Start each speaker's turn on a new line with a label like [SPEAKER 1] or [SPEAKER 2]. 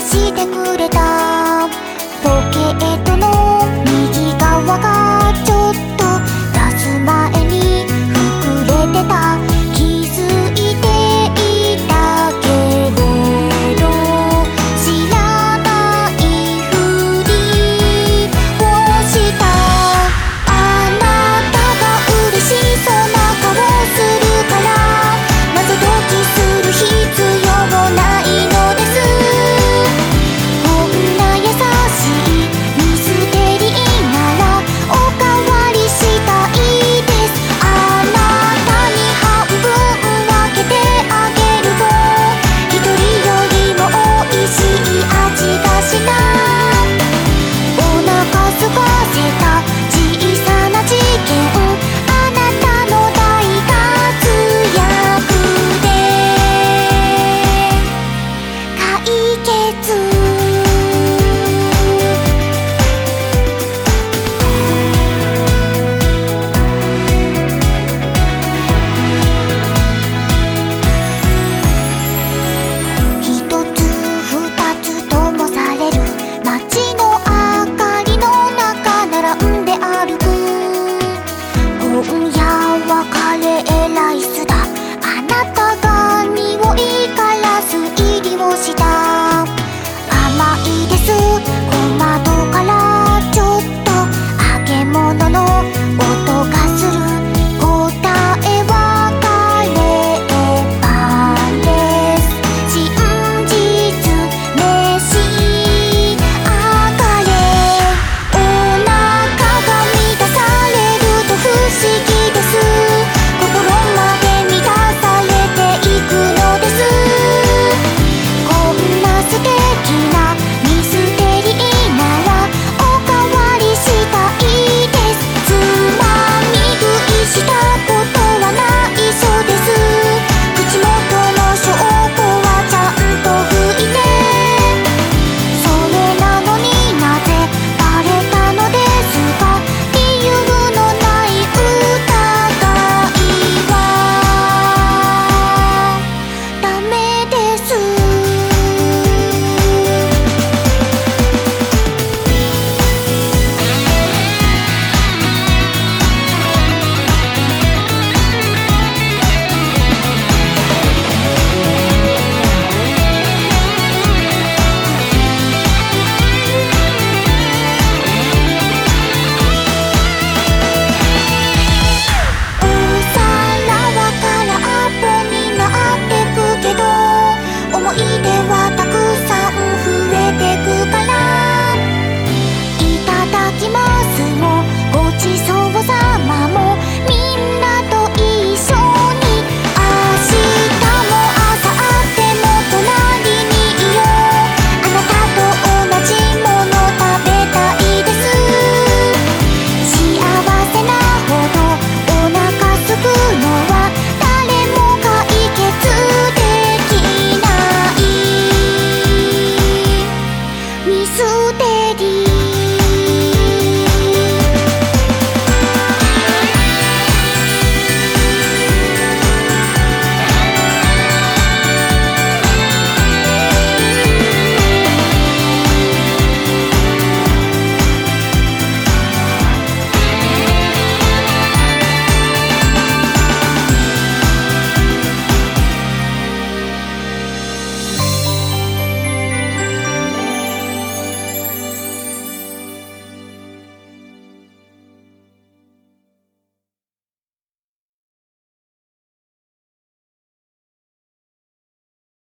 [SPEAKER 1] してくれ